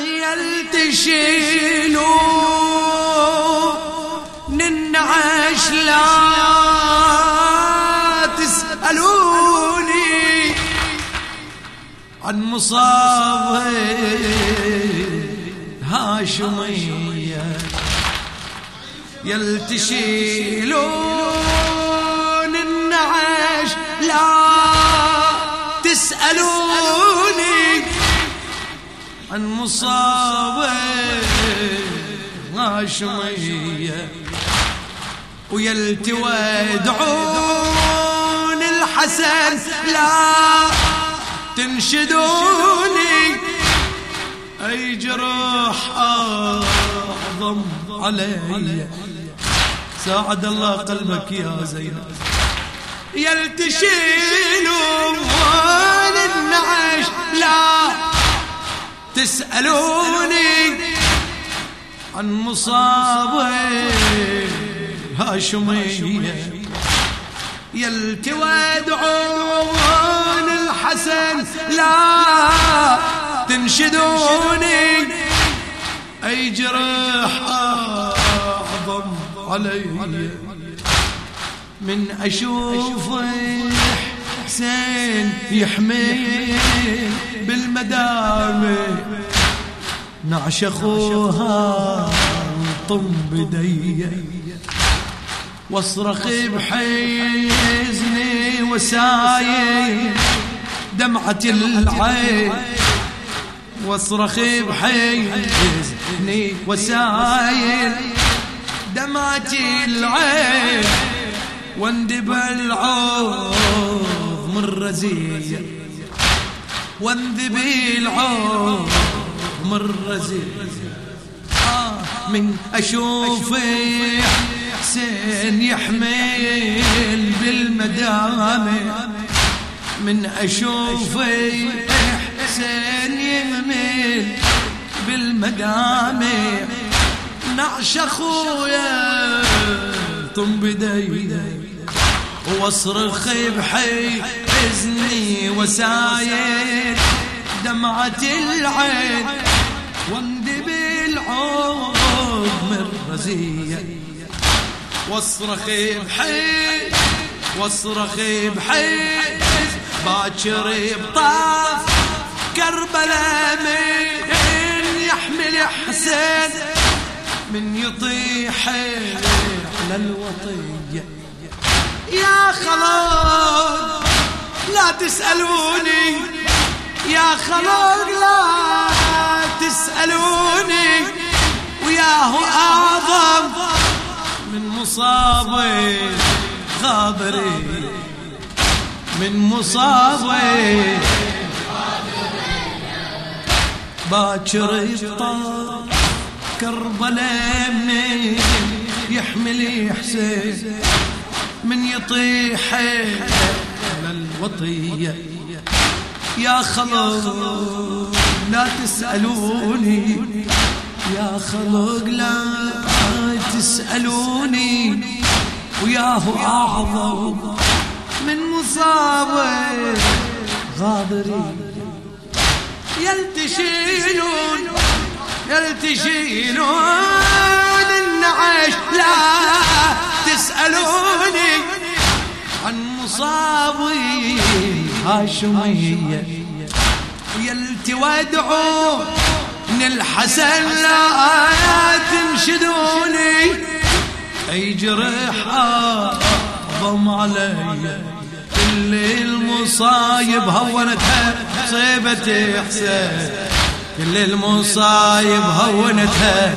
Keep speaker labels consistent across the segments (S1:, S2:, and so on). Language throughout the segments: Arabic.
S1: يلتشيلون النعش لا تسألوني عن مصاب هاشمية. يلتشيلون عن مصابة هاشمية ويلتوى دعون الحسن لا تنشدوني. أي جروح أعظم علي. ساعد الله قلبك يا زينب. يلتشيلون النعش لا تسألوني عن مصابي هاشمية. يلتوى دعون الحسن لا تنشدوني. أي جرح أعظم علي. من أشوف حسين يحمي بالمدامة نعش أخوها طم بدي واصرخ بحزني وسايل دمعة العين. واصرخ بحزني وسايل دمعة العين. واندب العوض من واندب العوض من رزية آه من أشوف حسين يحمل بالمدامة من أشوف حسين يحمل بالمدامة نعش أخويا طم بدي وأصرخ بحي حزني وسايل دمعة العين واندب العود رزية. واصرخ بحي واصرخ بحي باكر بطاف كربلاء من يحمل حسين من يطيح على الوطية. يا لا تسألوني. يا خلود لا تسألوني. وياه أعظم من مصابي غابري. من مصابي باكر يطار كربلاء من يحمل حسين من يطيح على الوطية. يا خلق لا تسألوني يا خلق لا تسألوني. وياه أعظم من مصابة غابري. يلتشيلون يلتشيلون النعش. لا تسألوني مصابي هاشمية. يلتودعون الحسن لا تنشدوني. أي جرح اعظم علي. كل المصايب هونتها صيبة حسين. كل المصايب هونتها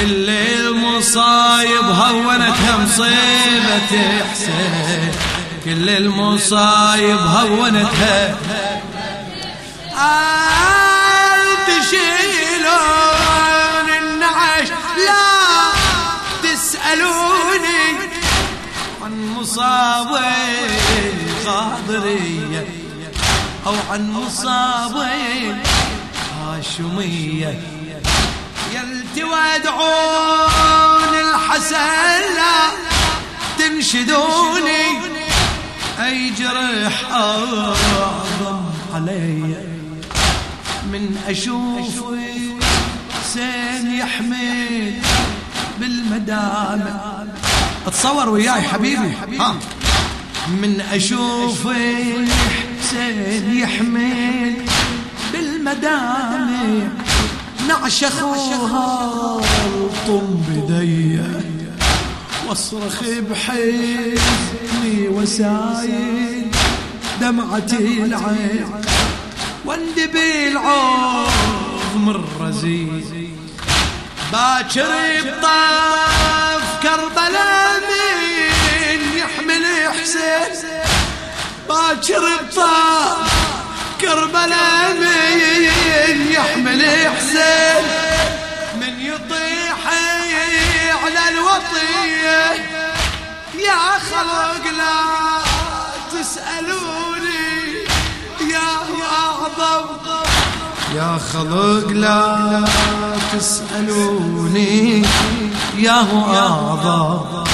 S1: كل المصايب هونتها مصيبة حسين كل المصايب هونتها تشيلون النعش. لا تسألوني عن مصابي القادرية أو عن مصابي هاشمية. يلتوى دعون الحسن لا تنشدوني. أي جرح أعظم علي. من أشوف حسين يحمل بالمدامع أتصور وياي حبيبي. ها. من أشوف حسين يحمل بالمدامع نعش أخوها طم بدي وأصرخ بحزني وسايل دمعتي العين واندبي العوض من باكر بطاف كربلاء من يحمل حسين. باكر بطاف كربلاء من يحمل حسين من يطيح على الوطية. يا خلق لا تسألوني يا أعظم يا خلق لا تسألوني يا هو أعظم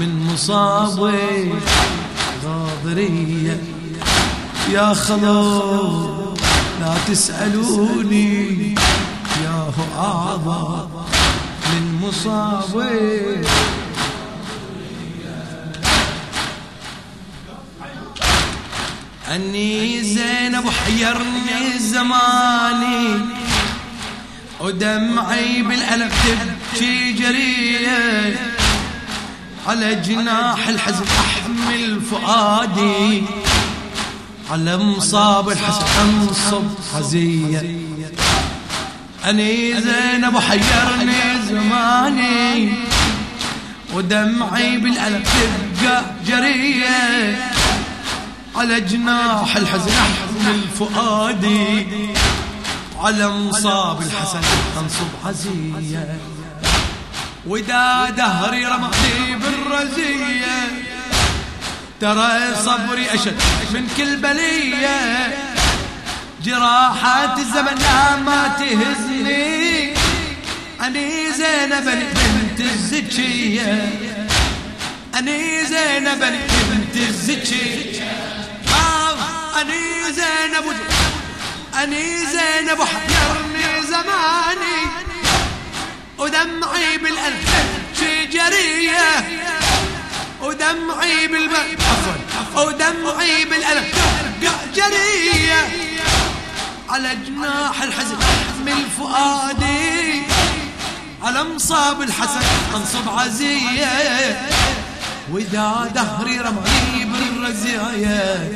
S1: من مصابي غاضرية. يا خلق لا تسألوني. يا هو أعظم من مصابي. أني زينب حيرني زماني. ودمعي بالألم تبكي جريه على جناح الحزن أحمل فؤادي. على مصاب الحزن أنصب حزية. أني زينب حيرني زماني ودمعي بالألم تبقى جرية. على جناح الحزن احمل فؤادي على مصاب الحسن انصب عزية ودا دهري رمقي بالرزية ترى صبري أشد من كل بلية. جراحات الزمن ما تهزني. أني زينب بنت الزكية. أني زينب بنت الزكية. أني زينب أني زينب حيرني زماني. ودمعي بالألف شجرية ودمعي بالب عفوا. ودمعي بالألف جرية. على جناح الحزن من فؤادي. على مصاب الحسن انصب عزية. وإذا دهري رماني بالرزايا.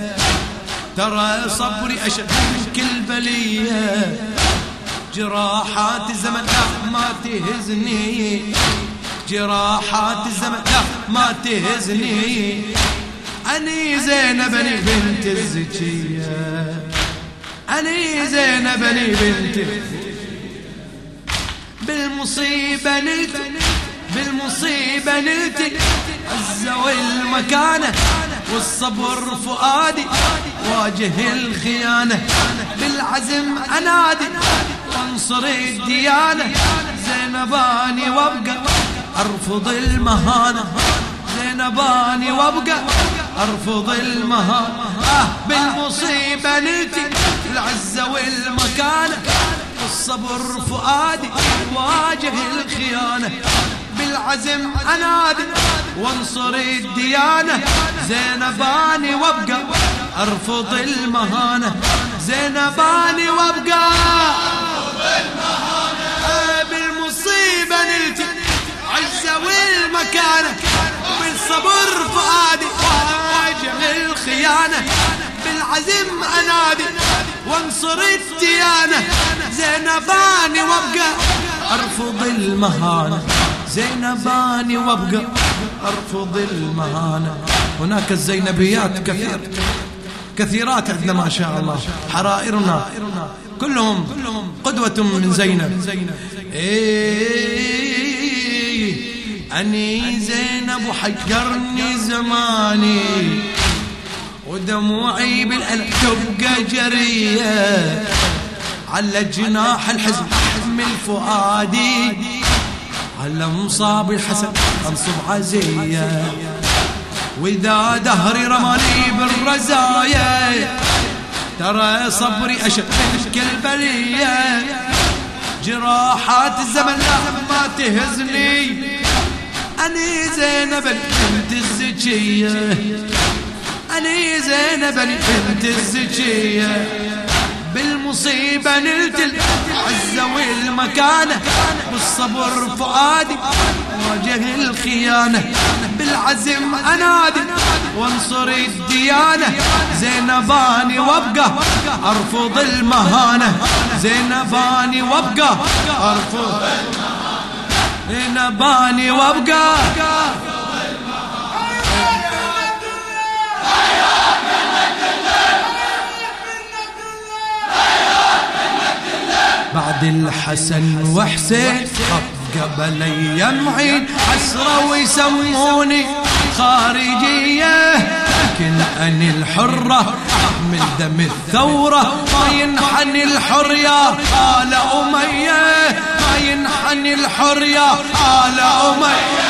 S1: ترى صبري أشد من كل بلية. جراحات الزمن ما تهزني. جراحات الزمن. لا ما تهزني. أني زينب أني بنت الزكية. أني زينب أني بنت بالمصيبة نلت بالمصيبة نلت عزة المكانة والصبر فؤادي واجه الخيانة. بالعزم أنادي وانصر الديانة. زينباني وابقى أرفض المهانة زينباني وأبقى. أرفض المهانة آه بالمصيبة نلتي العزة والمكانة الصبر فؤادي واجه الخيانة. بالعزم أنادي وانصر الديانة. زينباني وأبقى. أرفض المهانة زينباني وأبقى. والمكانة بالصبر فؤادي واجه الخيانة بالعزم أنادي وانصر الديانة. زينباني وابقى أرفض المهانة. زينباني وابقى أرفض المهانة. هناك الزينبيات كثير كثيرات عندنا ما شاء الله. حرائرنا كلهم قدوة من زينب. إيه. أني زينب حجرني زماني ودموعي بالألم تبقى جرية. على جناح الحزن أحمل فؤادي على مصاب الحسن أنصب عزية. وإذا دهري رماني بالرزايا ترى صبري أشد من كل بلية جراحات الزمن لا ما تهزني. أني زينب بنت الزكية أني زينب بنت الزكية بالمصيبة نلت العزة والمكانة. بالصبر فؤادي واجه الخيانة. بالعزم أنادي وانصر الديانة. زينباني وابقى أرفض المهانة. زينباني وابقى أرفض زينباني وابقى. بعد الحسن وحسين قبل يمعين حسرة ويسموني خارجية لكن أني الحرة أحمل دم الثورة. ما ينحني الحر يا آل أمية. ينحني الحر يا آل أمية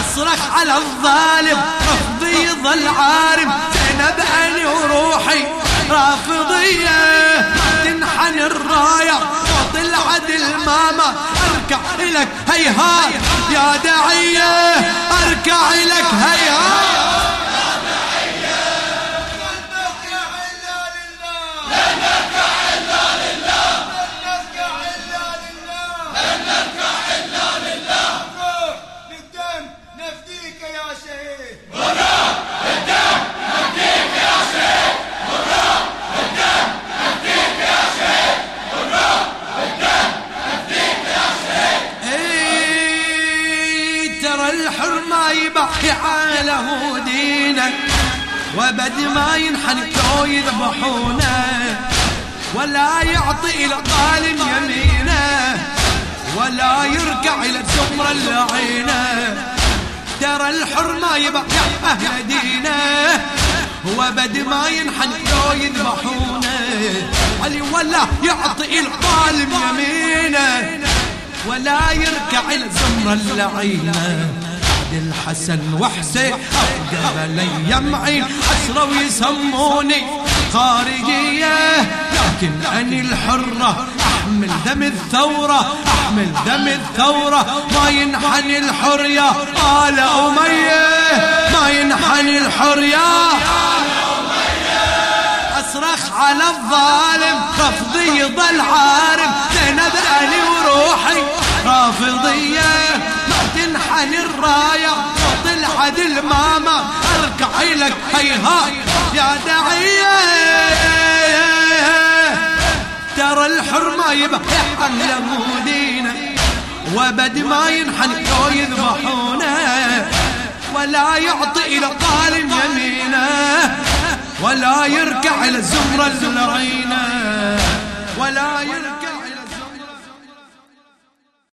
S1: أصرخ على الظالم رفضي يظل عارم. زينب أني وروحي رافضية. تنحني الراية وطلع عدل ماما. أركع لك هيهات يا داعية أركع لك هيهات. وبد ما ينحن لو يذبحونه ولا يعطي ظالم يمينه ولا يركع إلى الزمرة اللعينة. ترى الحر ما يبقى أهل دينه وبد ما ينحن لو يذبحونه علي ولا يعطي الظالم يمينه ولا يركع إلى الزمرة اللعينة. الحسن وحسين قبل يمعين. حسرة ويسموني خارجية. لكن أني الحرة أحمل دم الثورة أحمل دم الثورة. ما ينحني الحر يا آل أمية. ما ينحني الحر يا أصرخ على الظالم رفضي يضل عارم. زينب أني وروحي رافضية. تنحن الراية وطلعت الماما أركع لك هيها. يا داعية ترى الحر ما يبقى أهل مدينة وبد ما ينحن لو يذبحونه ولا يعطي إلى ظالم يمينه ولا يركع إلى الزمرة ولا يركع